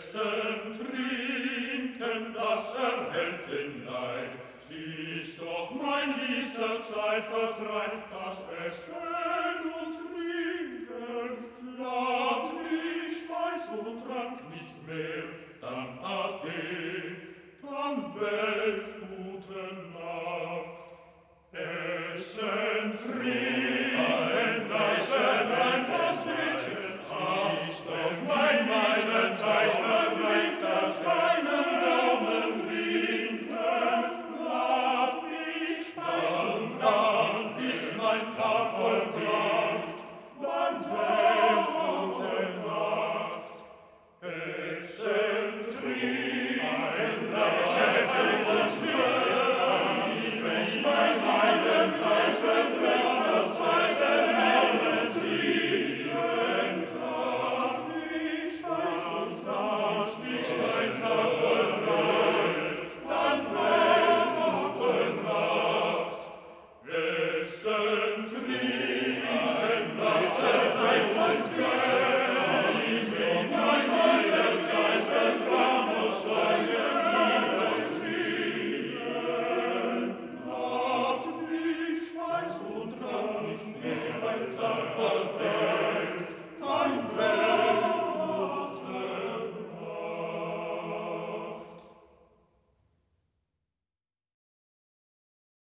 essen, trinken, das erhält den Siehst doch mein lieber Zeitvertreib, das Essen und Trinken, lernt mich Speis und Trank nicht mehr, dann ade, dann Welt, gute Nacht. Essen, trinken, Nacht, es sind Frieden, Dispertar forte